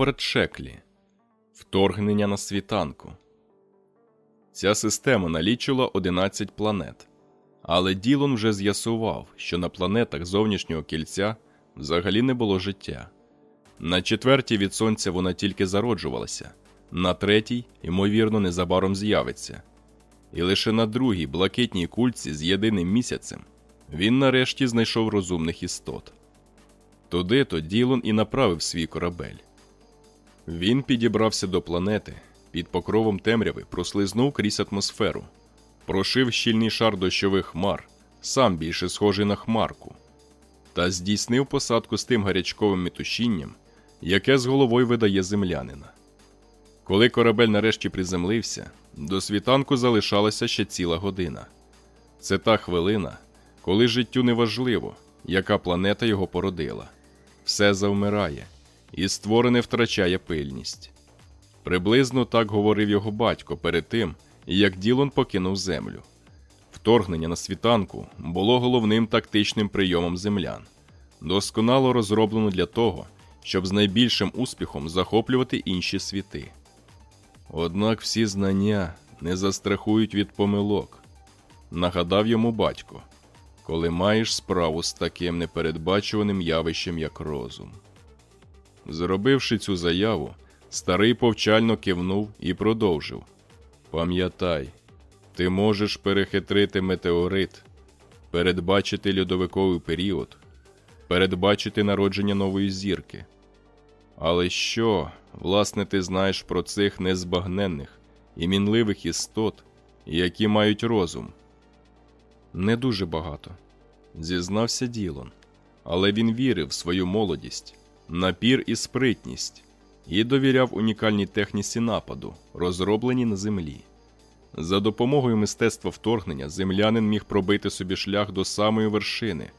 Роберт Шеклі Вторгнення на світанку. Ця система налічила 11 планет. Але Ділон вже з'ясував, що на планетах зовнішнього кільця взагалі не було життя. На четвертій від сонця вона тільки зароджувалася, на третій, ймовірно, незабаром з'явиться. І лише на другій блакитній кульці з єдиним місяцем він нарешті знайшов розумних істот. Туди то Ділон і направив свій корабель. Він підібрався до планети, під покровом темряви прослизнув крізь атмосферу, прошив щільний шар дощових хмар, сам більше схожий на хмарку, та здійснив посадку з тим гарячковим метушінням, яке з головою видає землянина. Коли корабель нарешті приземлився, до світанку залишалася ще ціла година. Це та хвилина, коли життю неважливо, яка планета його породила. Все завмирає, і створене втрачає пильність. Приблизно так говорив його батько перед тим, як Ділон покинув землю. Вторгнення на світанку було головним тактичним прийомом землян, досконало розроблено для того, щоб з найбільшим успіхом захоплювати інші світи. Однак всі знання не застрахують від помилок, нагадав йому батько, коли маєш справу з таким непередбачуваним явищем, як розум. Зробивши цю заяву, старий повчально кивнув і продовжив Пам'ятай, ти можеш перехитрити метеорит, передбачити льодовиковий період, передбачити народження нової зірки. Але що, власне, ти знаєш про цих незбагненних і мінливих істот, які мають розум? Не дуже багато, зізнався Ділон, але він вірив в свою молодість, напір і спритність і довіряв унікальній техніці нападу, розробленій на землі. За допомогою мистецтва вторгнення землянин міг пробити собі шлях до самої вершини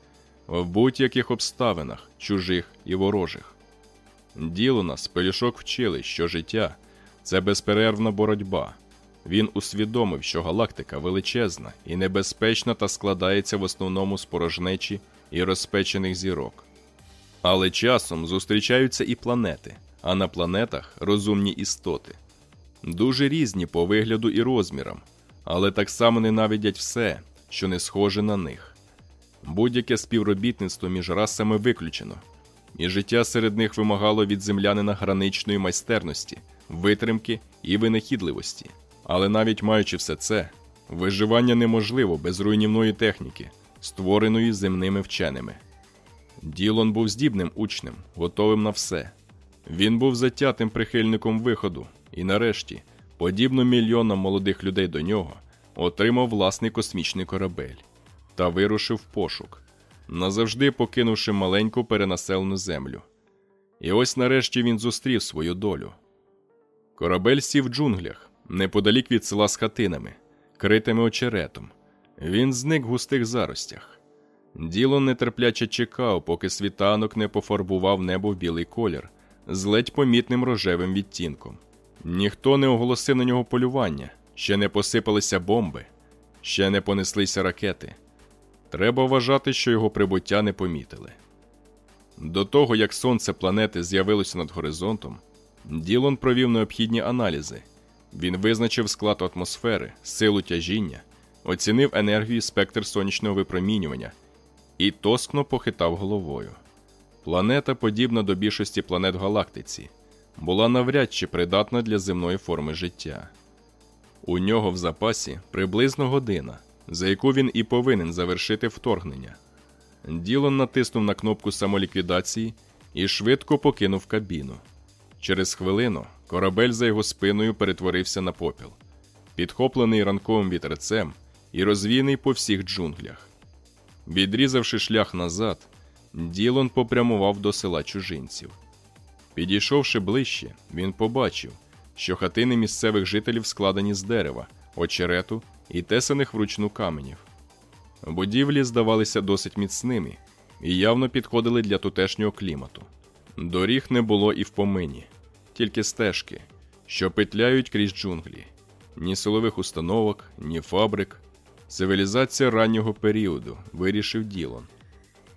в будь-яких обставинах, чужих і ворожих. Ділона з пелюшок вчили, що життя це безперервна боротьба. Він усвідомив, що галактика величезна і небезпечна та складається в основному з порожнечі і розпечених зірок. Але часом зустрічаються і планети, а на планетах розумні істоти. Дуже різні по вигляду і розмірам, але так само ненавидять все, що не схоже на них. Будь-яке співробітництво між расами виключено, і життя серед них вимагало від землянина граничної майстерності, витримки і винахідливості. Але навіть маючи все це, виживання неможливо без руйнівної техніки, створеної земними вченими. Ділон був здібним учнем, готовим на все. Він був затятим прихильником виходу і, нарешті, подібно мільйонам молодих людей до нього, отримав власний космічний корабель та вирушив в пошук, назавжди покинувши маленьку перенаселену землю. І ось нарешті він зустрів свою долю. Корабель сів в джунглях, неподалік від села з хатинами, критими очеретом. Він зник в густих заростях. Ділон нетерпляче чекав, поки світанок не пофарбував небо в білий колір з ледь помітним рожевим відтінком. Ніхто не оголосив на нього полювання, ще не посипалися бомби, ще не понеслися ракети. Треба вважати, що його прибуття не помітили. До того, як сонце планети з'явилося над горизонтом, Ділон провів необхідні аналізи. Він визначив склад атмосфери, силу тяжіння, оцінив енергію і спектр сонячного випромінювання і тоскно похитав головою. Планета, подібна до більшості планет галактиці, була навряд чи придатна для земної форми життя. У нього в запасі приблизно година, за яку він і повинен завершити вторгнення. Ділон натиснув на кнопку самоліквідації і швидко покинув кабіну. Через хвилину корабель за його спиною перетворився на попіл, підхоплений ранковим вітерцем і розвійний по всіх джунглях. Відрізавши шлях назад, Ділон попрямував до села чужинців. Підійшовши ближче, він побачив, що хатини місцевих жителів складені з дерева, очерету і тесаних вручну каменів. Будівлі здавалися досить міцними і явно підходили для тутешнього клімату. Доріг не було і в помині, тільки стежки, що петляють крізь джунглі, ні силових установок, ні фабрик. Цивілізація раннього періоду вирішив Ділон.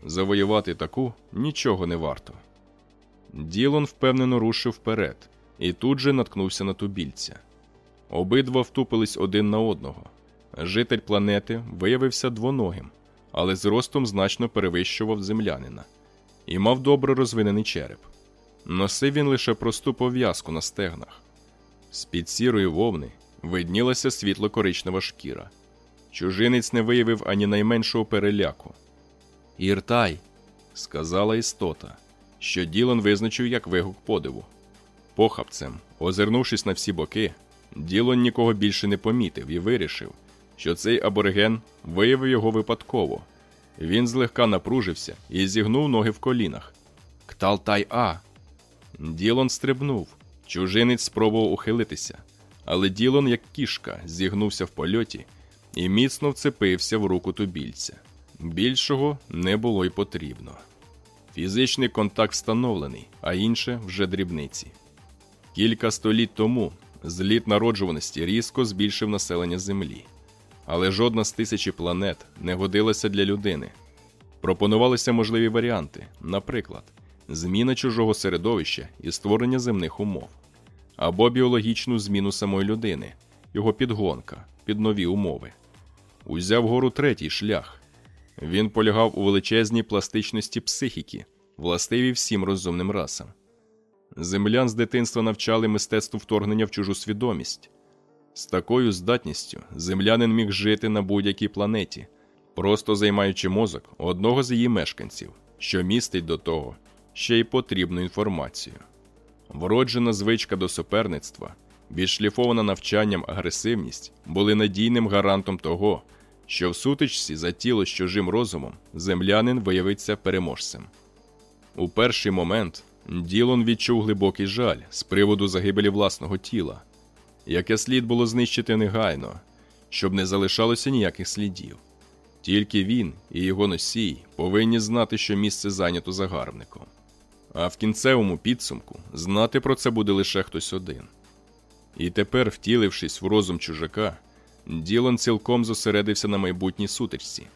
Завоювати таку нічого не варто. Ділон впевнено рушив вперед і тут же наткнувся на тубільця. Обидва втупились один на одного. Житель планети виявився двоногим, але зростом значно перевищував землянина і мав добре розвинений череп. Носив він лише просту пов'язку на стегнах. З під сірої вовни виднілася світло-коричнева шкіра. Чужинець не виявив ані найменшого переляку. Іртай, сказала істота, що Ділан визначив як вигук подиву. Похапцем, озирнувшись на всі боки, Ділон нікого більше не помітив і вирішив, що цей абориген виявив його випадково. Він злегка напружився і зігнув ноги в колінах. Кталтай А. Ділон стрибнув. Чужинець спробував ухилитися, але Ділон, як кішка, зігнувся в польоті і міцно вцепився в руку тубільця. Більшого не було й потрібно. Фізичний контакт встановлений, а інше вже дрібниці. Кілька століть тому зліт народжуваності різко збільшив населення Землі, але жодна з тисячі планет не годилася для людини. Пропонувалися можливі варіанти, наприклад, зміна чужого середовища і створення земних умов, або біологічну зміну самої людини, його підгонка під нові умови. Узяв гору третій шлях. Він полягав у величезній пластичності психіки, властивій всім розумним расам. Землян з дитинства навчали мистецтву вторгнення в чужу свідомість. З такою здатністю землянин міг жити на будь-якій планеті, просто займаючи мозок одного з її мешканців, що містить до того ще й потрібну інформацію. Вроджена звичка до суперництва, відшліфована навчанням агресивність були надійним гарантом того, що в сутичці за тіло з чужим розумом землянин виявиться переможцем. У перший момент Ділон відчув глибокий жаль з приводу загибелі власного тіла, яке слід було знищити негайно, щоб не залишалося ніяких слідів. Тільки він і його носій повинні знати, що місце зайнято загарбником. А в кінцевому підсумку знати про це буде лише хтось один. І тепер, втілившись в розум чужака, Ділан цілком зосередився на майбутній сутичці.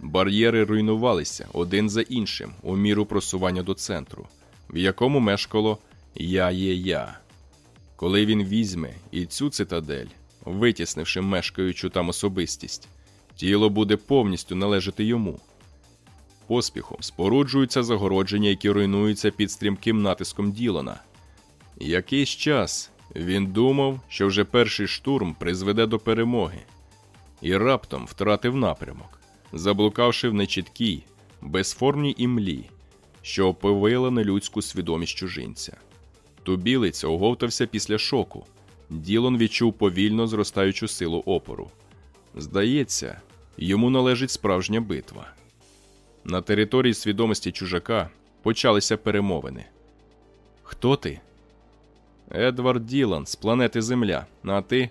Бар'єри руйнувалися один за іншим у міру просування до центру, в якому мешкало Я є я. Коли він візьме і цю цитадель, витіснивши мешкаючу там особистість, тіло буде повністю належати йому. Поспіхом споруджуються загородження, які руйнуються під стрімким натиском Ділона. Якийсь час він думав, що вже перший штурм призведе до перемоги, і раптом втратив напрямок, заблукавши в нечіткій, безформній імлі, що оповила нелюдську свідомість чужинця. Тубілець оговтався після шоку. Ділон відчув повільно зростаючу силу опору. Здається, йому належить справжня битва. На території свідомості чужака почалися перемовини. Хто ти? Едвард Ділан з планети Земля. А ти?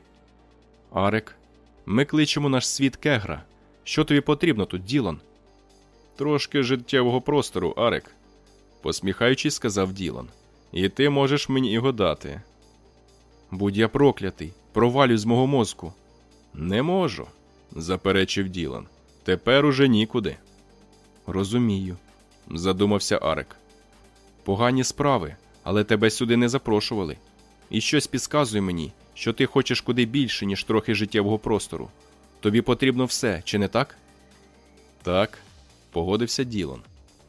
Арек. Ми кличемо наш світ Кегра. Що тобі потрібно тут, Ділан? Трошки життєвого простору, Арек, посміхаючись, сказав Ділан. І ти можеш мені його дати. Будь я проклятий, провалюй з мого мозку. Не можу, заперечив Ділан. Тепер уже нікуди. Розумію, задумався Арек. Погані справи, але тебе сюди не запрошували. І щось підказує мені, що ти хочеш куди більше, ніж трохи життєвого простору. Тобі потрібно все, чи не так? Так, погодився Ділон.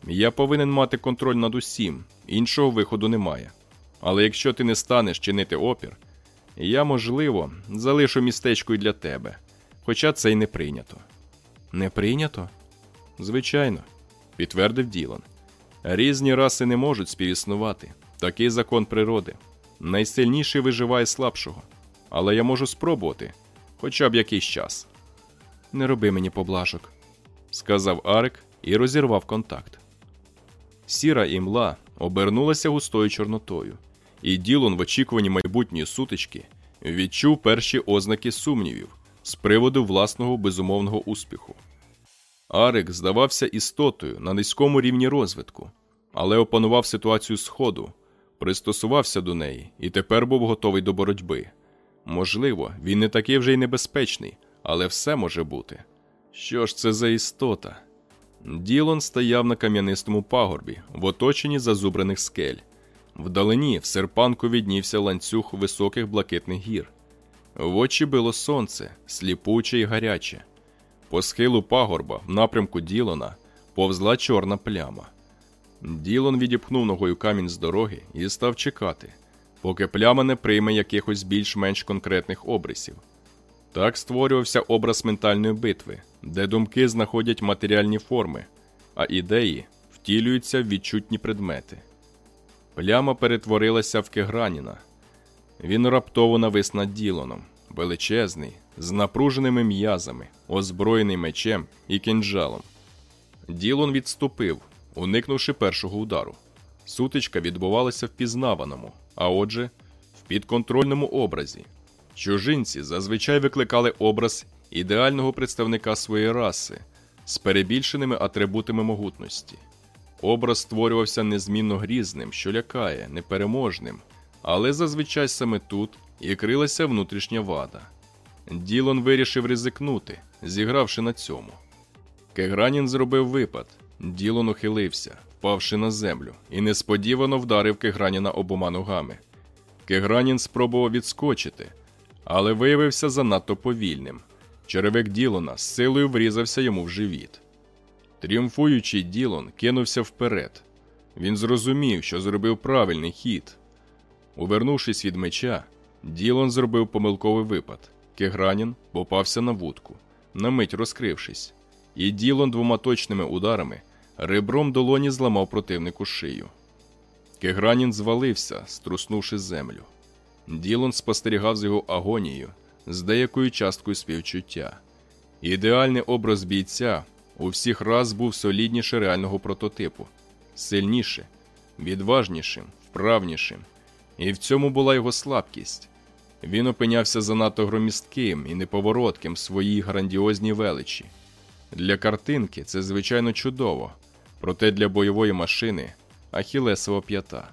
Я повинен мати контроль над усім, іншого виходу немає. Але якщо ти не станеш чинити опір, я, можливо, залишу містечко й для тебе, хоча це й не прийнято. Не прийнято? Звичайно, підтвердив Ділон. Різні раси не можуть співіснувати. Такий закон природи. Найсильніший виживає слабшого. Але я можу спробувати хоча б якийсь час. Не роби мені поблажок, сказав Арик і розірвав контакт. Сіра імла обернулася густою чорнотою, і Ділон в очікуванні майбутньої сутички відчув перші ознаки сумнівів з приводу власного безумовного успіху. Арик здавався істотою на низькому рівні розвитку, але опанував ситуацію сходу, пристосувався до неї і тепер був готовий до боротьби. Можливо, він не такий вже й небезпечний, але все може бути. Що ж це за істота? Ділон стояв на кам'янистому пагорбі в оточенні зазубрених скель, Вдалині в серпанку віднівся ланцюг високих блакитних гір. В очі било сонце, сліпуче і гаряче. По схилу пагорба, в напрямку Ділона, повзла чорна пляма. Ділон відіпхнув ногою камінь з дороги і став чекати, поки пляма не прийме якихось більш-менш конкретних обрисів. Так створювався образ ментальної битви, де думки знаходять матеріальні форми, а ідеї втілюються в відчутні предмети. Пляма перетворилася в Кеграніна. Він раптово навис над Ділоном, величезний, з напруженими м'язами, озброєний мечем і кинджалом. Ділон відступив, уникнувши першого удару. Сутичка відбувалася в пізнаваному, а отже, в підконтрольному образі. Чужинці зазвичай викликали образ ідеального представника своєї раси з перебільшеними атрибутами могутності. Образ створювався незмінно грізним, що лякає, непереможним, але зазвичай саме тут і крилася внутрішня вада. Ділон вирішив ризикнути, зігравши на цьому. Кегранін зробив випад, Ділон ухилився, впавши на землю, і несподівано вдарив Кеграніна обома ногами. Кегранін спробував відскочити, але виявився занадто повільним. Черевик Ділона з силою врізався йому в живіт. Тріумфуючий Ділон кинувся вперед. Він зрозумів, що зробив правильний хід. Увернувшись від меча, Ділон зробив помилковий випад. Кегранін попався на вудку, на мить розкрившись, і Ділон двома точними ударами ребром долоні зламав противнику шию. Кегранін звалився, струснувши землю. Ділон спостерігав з його агонією з деякою часткою співчуття. Ідеальний образ бійця у всіх раз був солідніше реального прототипу, сильніше, відважнішим, вправнішим. І в цьому була його слабкість. Він опинявся занадто громістким і неповоротким в своїй грандіозній величі. Для картинки це звичайно чудово, проте для бойової машини Ахілесова п'ята.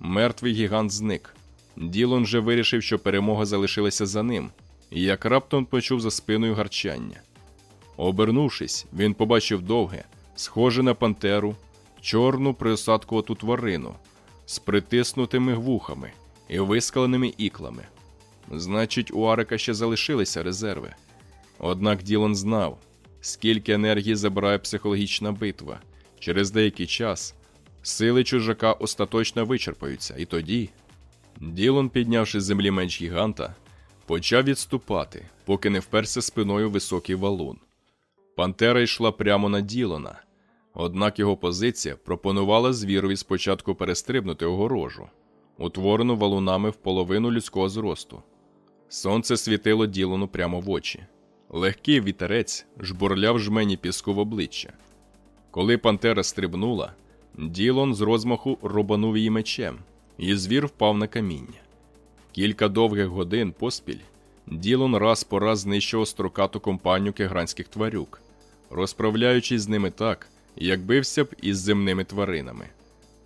Мертвий гігант зник. Ділон вже вирішив, що перемога залишилася за ним, і як раптом почув за спиною гарчання. Обернувшись, він побачив довге, схоже на пантеру, чорну присадкувату тварину з притиснутими вухами і вискаленими іклами. Значить, у Арика ще залишилися резерви. Однак Ділон знав, скільки енергії забирає психологічна битва. Через деякий час сили чужака остаточно вичерпаються, і тоді. Ділон, піднявши з землі меч гіганта, почав відступати, поки не вперся спиною високий валун. Пантера йшла прямо на Ділона, однак його позиція пропонувала звірові спочатку перестрибнути огорожу, утворену валунами в половину людського зросту. Сонце світило Ділону прямо в очі. Легкий вітерець жбурляв жмені піску в обличчя. Коли Пантера стрибнула, Ділон з розмаху рубанув її мечем, і звір впав на каміння. Кілька довгих годин поспіль Ділон раз по раз знищував строкату компанію кегранських тварюк, розправляючись з ними так, як бився б із земними тваринами.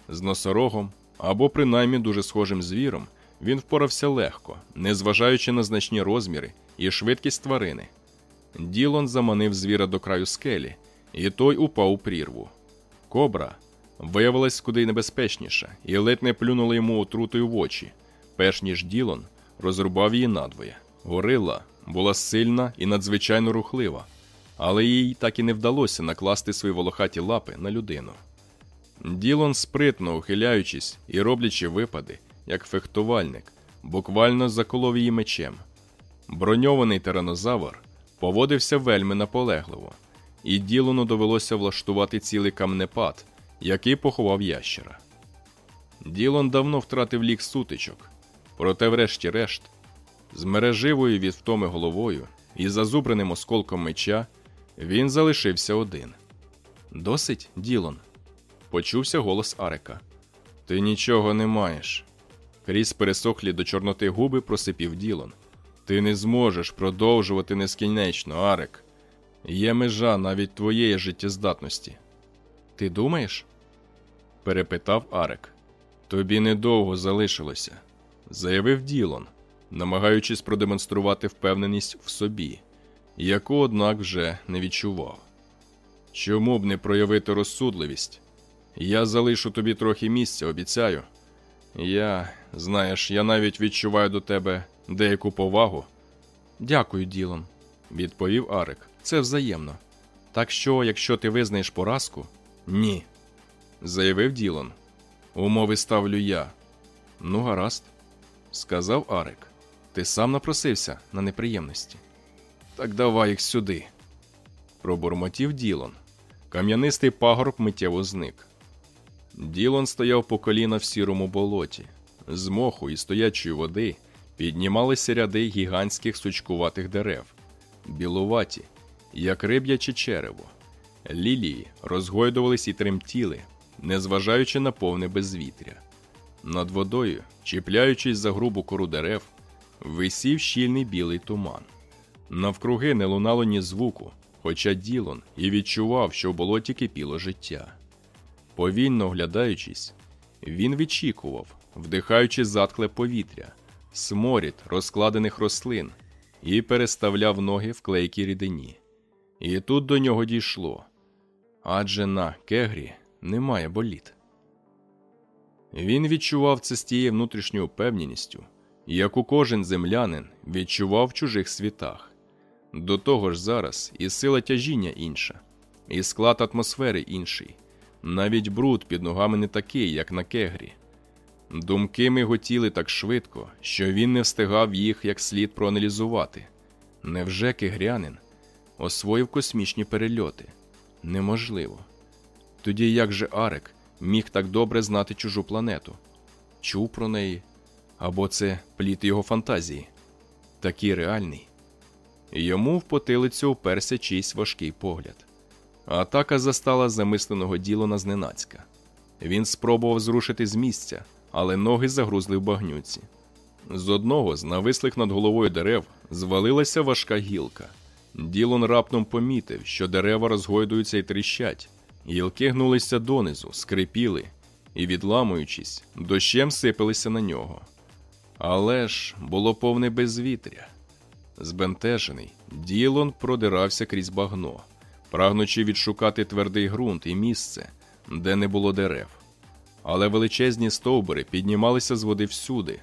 З носорогом або принаймні дуже схожим звіром він впорався легко, незважаючи на значні розміри і швидкість тварини. Ділон заманив звіра до краю скелі, і той упав у прірву. Кобра виявилась куди небезпечніша і ледь не плюнула йому отрутою в очі, перш ніж Ділон розрубав її надвоє. Горила була сильна і надзвичайно рухлива, але їй так і не вдалося накласти свої волохаті лапи на людину. Ділон, спритно ухиляючись і роблячи випади, як фехтувальник, буквально заколов її мечем. Броньований тиранозавр поводився вельми наполегливо, і Ділону довелося влаштувати цілий камнепад, який поховав ящера. Ділон давно втратив лік сутичок, проте, врешті-решт, з мереживою від втоми головою і зазубреним осколком меча він залишився один. Досить, Ділон. Почувся голос Арека. Ти нічого не маєш. Крізь пересохлі до чорноти губи просипів Ділон. Ти не зможеш продовжувати нескінечно, Арек. Є межа навіть твоєї життєздатності. Ти думаєш? перепитав Арек. Тобі недовго залишилося, заявив Ділон, намагаючись продемонструвати впевненість в собі, яку, однак, вже не відчував. Чому б не проявити розсудливість? Я залишу тобі трохи місця, обіцяю, Я, знаєш, я навіть відчуваю до тебе деяку повагу. Дякую, Ділон, відповів Арик. Це взаємно. Так що, якщо ти визнаєш поразку, ні, заявив Ділон. Умови ставлю я. Ну, гаразд, сказав Арик. Ти сам напросився на неприємності. Так давай їх сюди. Пробурмотів Ділон. Кам'янистий пагорб миттєво зник. Ділон стояв по коліна в сірому болоті. З моху і стоячої води піднімалися ряди гігантських сучкуватих дерев, білуваті, як риб'яче черево. Лілії розгойдувались і тремтіли, незважаючи на повне безвітря. Над водою, чіпляючись за грубу кору дерев, висів щільний білий туман. Навкруги не лунало ні звуку, хоча Ділон і відчував, що в болоті кипіло життя. Повільно оглядаючись, він відчікував, вдихаючи заткле повітря, сморід розкладених рослин і переставляв ноги в клейкій рідині. І тут до нього дійшло адже на кегрі немає боліт. Він відчував це з тією внутрішньою впевненістю, яку кожен землянин відчував в чужих світах. До того ж зараз і сила тяжіння інша, і склад атмосфери інший, навіть бруд під ногами не такий, як на кегрі. Думки миготіли так швидко, що він не встигав їх як слід проаналізувати. Невже кегрянин освоїв космічні перельоти? Неможливо. Тоді як же Арек міг так добре знати чужу планету? Чув про неї? Або це пліт його фантазії? Такий реальний. Йому в потилицю вперся чийсь важкий погляд. Атака застала замисленого Ділона зненацька. Він спробував зрушити з місця, але ноги загрузли в багнюці. З одного з навислих над головою дерев звалилася важка гілка. Ділон раптом помітив, що дерева розгойдуються і тріщать, гілки гнулися донизу, скрипіли і, відламуючись, дощем сипалися на нього. Але ж було повне безвітря. Збентежений, Ділон продирався крізь багно, прагнучи відшукати твердий ґрунт і місце, де не було дерев. Але величезні стовбури піднімалися з води всюди,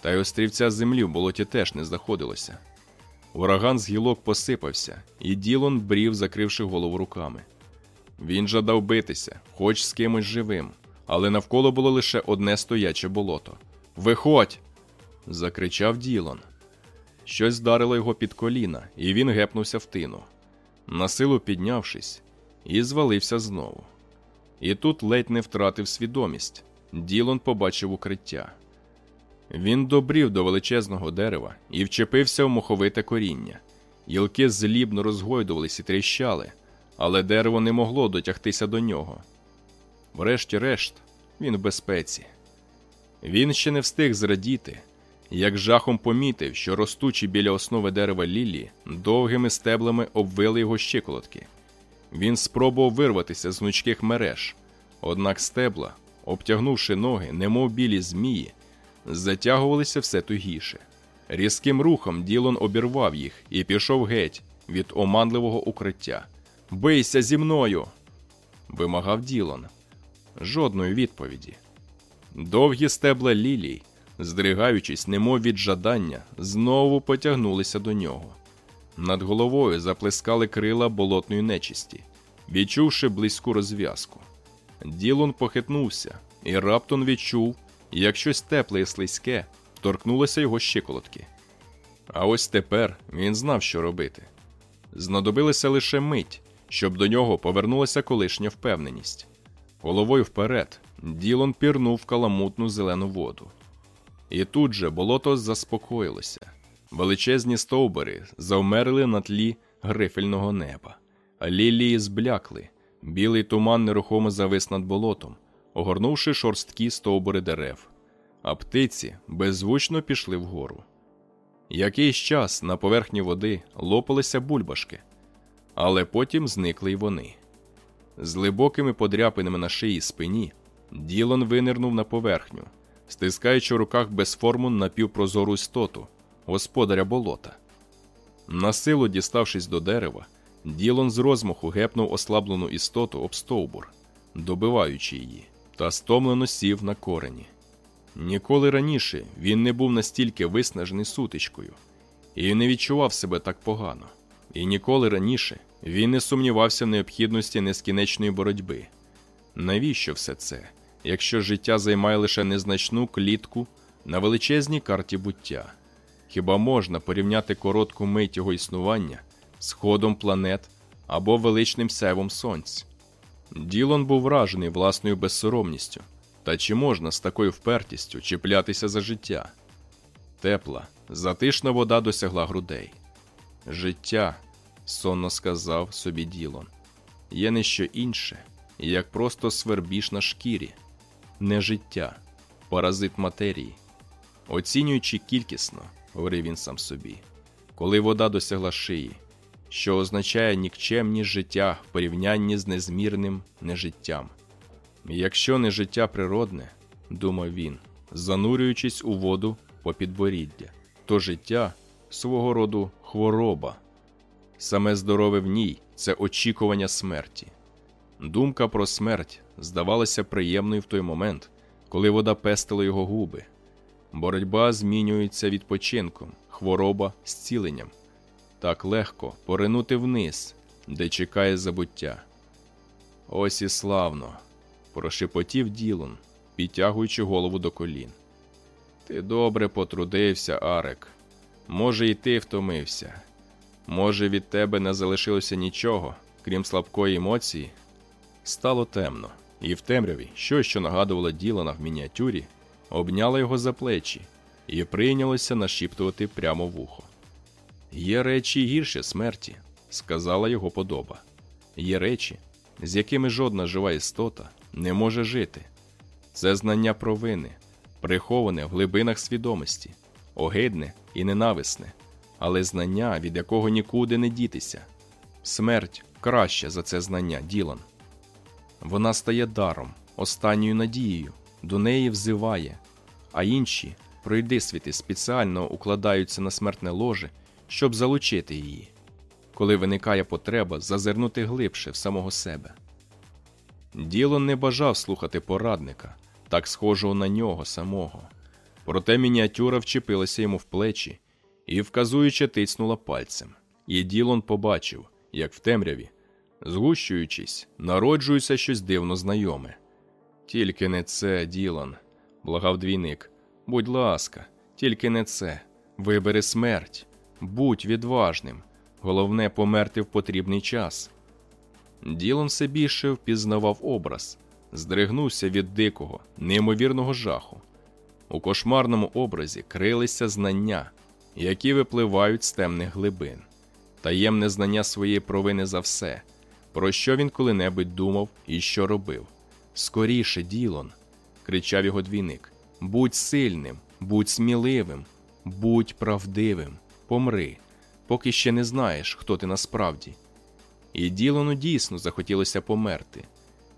та й острівця землі в болоті теж не знаходилося. Ураган з гілок посипався, і Ділон брів, закривши голову руками. Він жадав битися, хоч з кимось живим, але навколо було лише одне стояче болото. Виходь! закричав Ділон. Щось здарило його під коліна, і він гепнувся в тину. Насилу піднявшись, і звалився знову. І тут ледь не втратив свідомість. Ділон побачив укриття. Він добрів до величезного дерева і вчепився в моховите коріння. Гілки злібно розгойдувались і тріщали, але дерево не могло дотягтися до нього. Врешті-решт, він в безпеці. Він ще не встиг зрадіти, як жахом помітив, що ростучі біля основи дерева Лілі довгими стеблами обвили його щиколотки. Він спробував вирватися з гнучких мереж, однак стебла, обтягнувши ноги, немов білі змії, затягувалися все тугіше. Різким рухом Ділон обірвав їх і пішов геть від оманливого укриття. Бийся зі мною! вимагав Ділон. Жодної відповіді. Довгі стебла лілій, здригаючись, немов від жадання, знову потягнулися до нього. Над головою заплескали крила болотної нечисті, відчувши близьку розв'язку. Ділон похитнувся і раптом відчув, як щось тепле і слизьке торкнулося його щиколотки. А ось тепер він знав, що робити. Знадобилася лише мить, щоб до нього повернулася колишня впевненість. Головою вперед Ділон пірнув каламутну зелену воду. І тут же болото заспокоїлося. Величезні стовбури завмерли на тлі грифельного неба, лілії зблякли, білий туман нерухомо завис над болотом, огорнувши шорсткі стовбури дерев, а птиці беззвучно пішли вгору. Якийсь час на поверхні води лопалися бульбашки, але потім зникли й вони. З глибокими подряпинами на шиї спині Ділон винирнув на поверхню, стискаючи в руках безформу напівпрозору істоту, господаря болота. Насилу діставшись до дерева, Ділон з розмаху гепнув ослаблену істоту об стовбур, добиваючи її, та стомлено сів на корені. Ніколи раніше він не був настільки виснажений сутичкою і не відчував себе так погано. І ніколи раніше він не сумнівався в необхідності нескінченної боротьби. Навіщо все це, якщо життя займає лише незначну клітку на величезній карті буття? Хіба можна порівняти коротку мить його існування з ходом планет або величним сяйвом сонця? Ділон був вражений власною безсоромністю. Та чи можна з такою впертістю чіплятися за життя? Тепла, затишна вода досягла грудей. Життя, сонно сказав собі Ділон, є не що інше, як просто свербіж на шкірі, не життя, паразит матерії. Оцінюючи кількісно, говорив він сам собі, коли вода досягла шиї, що означає нікчемність життя в порівнянні з незмірним нежиттям. Якщо не життя природне, думав він, занурюючись у воду по підборіддя, то життя свого роду хвороба. Саме здорове в ній це очікування смерті. Думка про смерть здавалася приємною в той момент, коли вода пестила його губи. Боротьба змінюється відпочинком, хвороба зціленням. Так легко поринути вниз, де чекає забуття. Ось і славно прошепотів Ділон, підтягуючи голову до колін. Ти добре потрудився, Арек. Може, і ти втомився. Може, від тебе не залишилося нічого, крім слабкої емоції. Стало темно, і в темряві щось, що нагадувало Ділана в мініатюрі, обняло його за плечі і прийнялося нашіптувати прямо в ухо. Є речі гірше смерті, сказала його подоба. Є речі, з якими жодна жива істота не може жити. Це знання провини, приховане в глибинах свідомості, огидне і ненависне, але знання, від якого нікуди не дітися. Смерть краще за це знання, Ділан. Вона стає даром, останньою надією, до неї взиває, а інші пройди світи спеціально укладаються на смертне ложе, щоб залучити її, коли виникає потреба зазирнути глибше в самого себе. Діло не бажав слухати порадника, так схожого на нього самого. Проте мініатюра вчепилася йому в плечі і, вказуючи, тицнула пальцем. І Ділон побачив, як в темряві, згущуючись, народжується щось дивно знайоме. Тільки не це, Ділон, благав двійник. Будь ласка, тільки не це. Вибери смерть, будь відважним. Головне померти в потрібний час. Ділон все більше впізнавав образ, здригнувся від дикого, неймовірного жаху. У кошмарному образі крилися знання, які випливають з темних глибин, таємне знання своєї провини за все, про що він коли-небудь думав і що робив. Скоріше, Ділон, кричав його двійник. Будь сильним, будь сміливим, будь правдивим, помри, поки ще не знаєш, хто ти насправді і Ділану дійсно захотілося померти.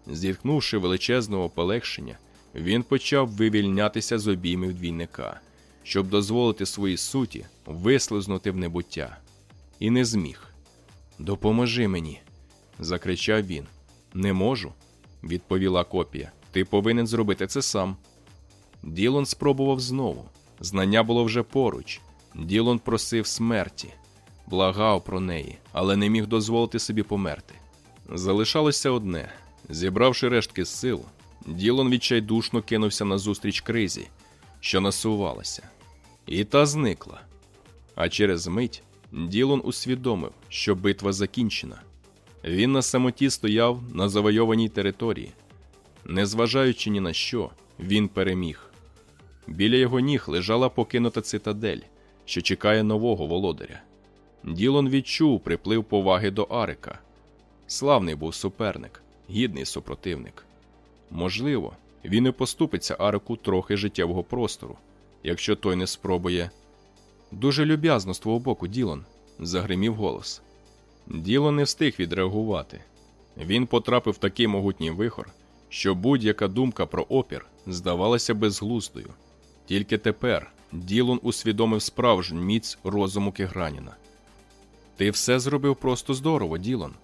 Зіткнувши величезного полегшення, він почав вивільнятися з обіймів двійника, щоб дозволити своїй суті вислизнути в небуття. І не зміг. Допоможи мені, закричав він. Не можу, відповіла копія. Ти повинен зробити це сам. Ділон спробував знову. Знання було вже поруч. Ділон просив смерті, благав про неї, але не міг дозволити собі померти. Залишалося одне зібравши рештки сил, Ділон відчайдушно кинувся назустріч кризі, що насувалася, і та зникла. А через мить Ділон усвідомив, що битва закінчена. Він на самоті стояв на завойованій території. Незважаючи ні на що, він переміг. Біля його ніг лежала покинута цитадель, що чекає нового володаря. Ділон відчув приплив поваги до Арика. Славний був суперник, гідний супротивник. Можливо, він і поступиться Арику трохи життєвого простору, якщо той не спробує. Дуже люб'язно з твого боку, Ділон, загримів голос. Ділон не встиг відреагувати. Він потрапив в такий могутній вихор, що будь-яка думка про опір здавалася безглуздою. Тільки тепер Ділон усвідомив справжню міць розуму Кеграніна. Ти все зробив просто здорово, Ділон,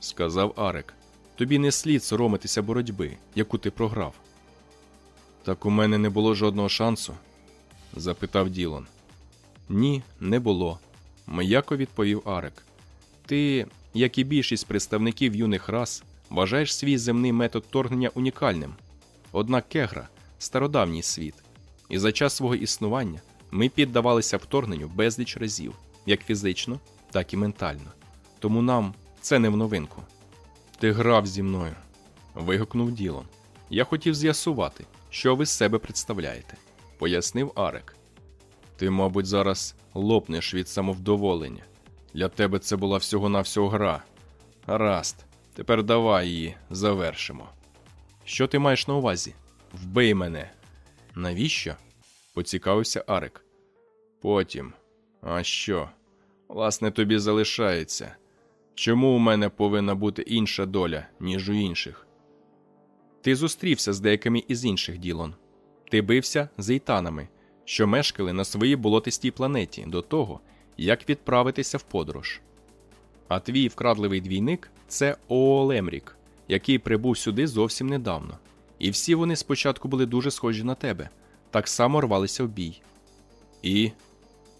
сказав Арек. Тобі не слід соромитися боротьби, яку ти програв. Так у мене не було жодного шансу? запитав Ділон. Ні, не було, м'яко відповів Арек. Ти, як і більшість представників юних рас, вважаєш свій земний метод торгнення унікальним. Однак кегра стародавній світ, і за час свого існування ми піддавалися вторгненню безліч разів, як фізично, так і ментально. Тому нам це не в новинку. Ти грав зі мною. вигукнув Ділон. Я хотів з'ясувати, що ви з себе представляєте, пояснив Арек. Ти, мабуть, зараз лопнеш від самовдоволення. Для тебе це була всього-навсього гра. Гаразд, тепер давай її завершимо. Що ти маєш на увазі? Вбий мене. Навіщо? поцікавився Арек. Потім. А що? Власне, тобі залишається. Чому у мене повинна бути інша доля, ніж у інших? Ти зустрівся з деякими із інших ділон. Ти бився з ейтанами, що мешкали на своїй болотистій планеті до того, як відправитися в подорож. А твій вкрадливий двійник це Оолемрік, який прибув сюди зовсім недавно. І всі вони спочатку були дуже схожі на тебе, так само рвалися в бій. І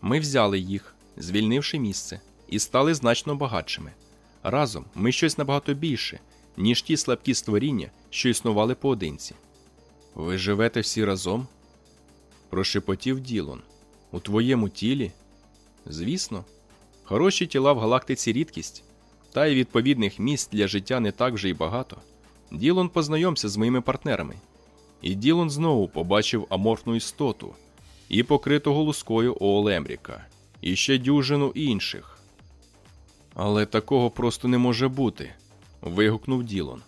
ми взяли їх, звільнивши місце, і стали значно багатшими. Разом ми щось набагато більше, ніж ті слабкі створіння, що існували поодинці. Ви живете всі разом? Прошепотів Ділон. У твоєму тілі? Звісно, хороші тіла в галактиці рідкість, та й відповідних місць для життя не так вже й багато. Ділон познайомся з моїми партнерами. І Ділон знову побачив аморфну істоту і покритого лускою Оолемріка, і ще дюжину інших. Але такого просто не може бути. вигукнув Ділон.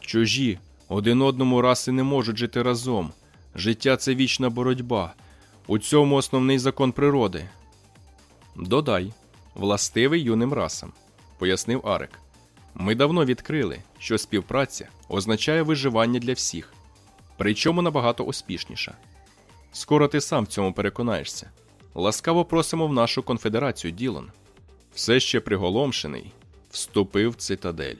Чужі, один одному раси не можуть жити разом. Життя це вічна боротьба. У цьому основний закон природи. Додай, властивий юним расам, пояснив Арек. Ми давно відкрили, що співпраця означає виживання для всіх, причому набагато успішніша. Скоро ти сам в цьому переконаєшся. Ласкаво просимо в нашу конфедерацію, Ділон. Все ще приголомшений, вступив в цитадель.